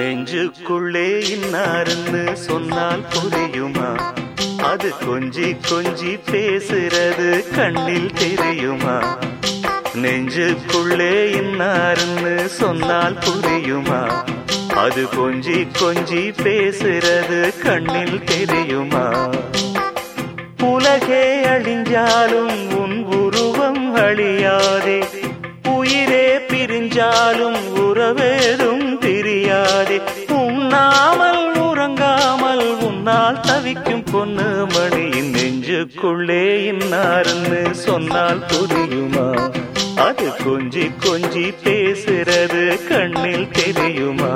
நெஞ்சுக்குள்ளே இன்னாருன்னு சொன்னால் புரியுமா? அது கொஞ்சி கொஞ்சி பேசுறது கண்ணில் தெரியுமா? நெஞ்சுக்குள்ளே இன்னாருன்னு சொன்னால் புரியுமா? அது கொஞ்சி கொஞ்சி பேசுறது கண்ணில் தெரியுமா? உலகே அழிஞ்சாலும் உன் உருவம் அழியாதே. உன்னால் பொண்ணு மணியின் நெஞ்சுக்குள்ளே இன்னாருன்னு சொன்னால் புரியுமா? அது கொஞ்சி கொஞ்சி பேசுறது கண்ணில் தெரியுமா?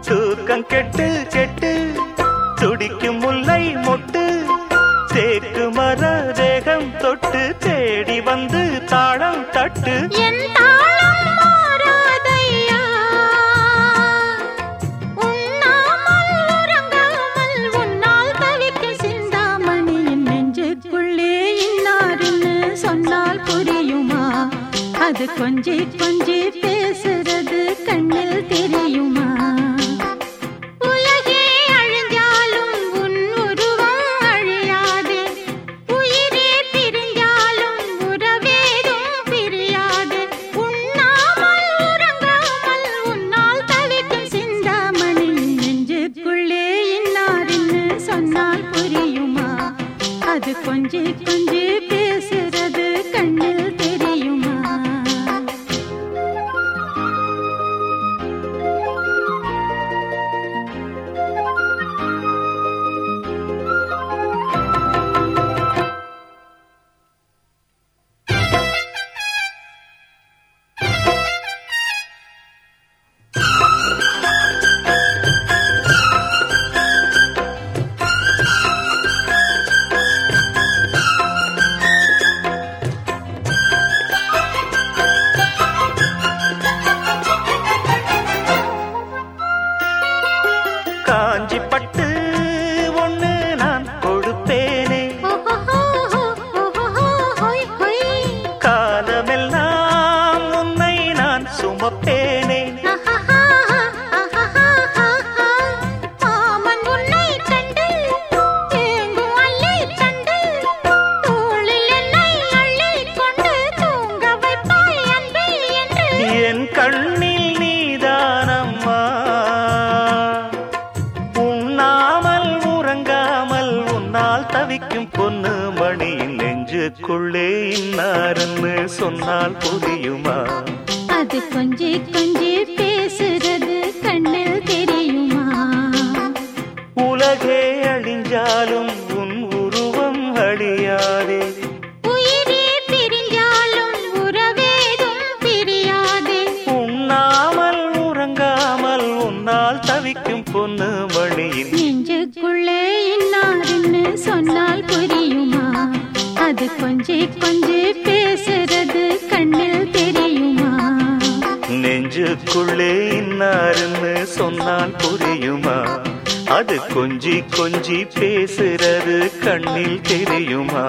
தூக்கம் கெட்டு கெட்டு. துடிக்கும் முல்லை மொட்டு. தேக்கு மர தேகம் தொட்டு. தேடி வந்து தாளம் தட்டு. அது கொஞ்சி கொஞ்சி பேசுறது கண்ணில் தெரியுமா? உலகே அழிஞ்சாலும் உன் உருவம் அழியாதே. உயிரே பிரிஞ்சாலும் உறவேதும் பிரியாது. உண்ணாமல் உறங்காமல் உன்னால் தவிக்கும் சிந்தாமணி நெஞ்சுக்குள்ளே இன்னாருன்னு சொன்னால் புரியுமா? அது கொஞ்சி கொஞ்சி தவிக்கும் பொண்ணு மணியின் நெஞ்சுக்குள்ளே இன்னாருன்னு சொன்னால் புரியுமா? அது கொஞ்சி கொஞ்சி பேசுறது கண்ணில் தெரியுமா? உலகே அழிஞ்சாலும் உன் உருவம் அழியாதே. உயிரே பிரிஞ்சாலும் உறவேதும் பிரியாதே உண்ணாமல் உறங்காமல் உன்னால் தவிக்கும் பொண்ணு மணியின் நெஞ்சுக்குள்ளே சொன்னால் புரியுமா? அது கொஞ்சே கொஞ்சே பேசுறது கண்ணில் தெரியுமா? நெஞ்சுக்குள்ளே இன்னாருன்னு சொன்னால் புரியுமா? அது கொஞ்சி கொஞ்சி பேசுறது கண்ணில் தெரியுமா?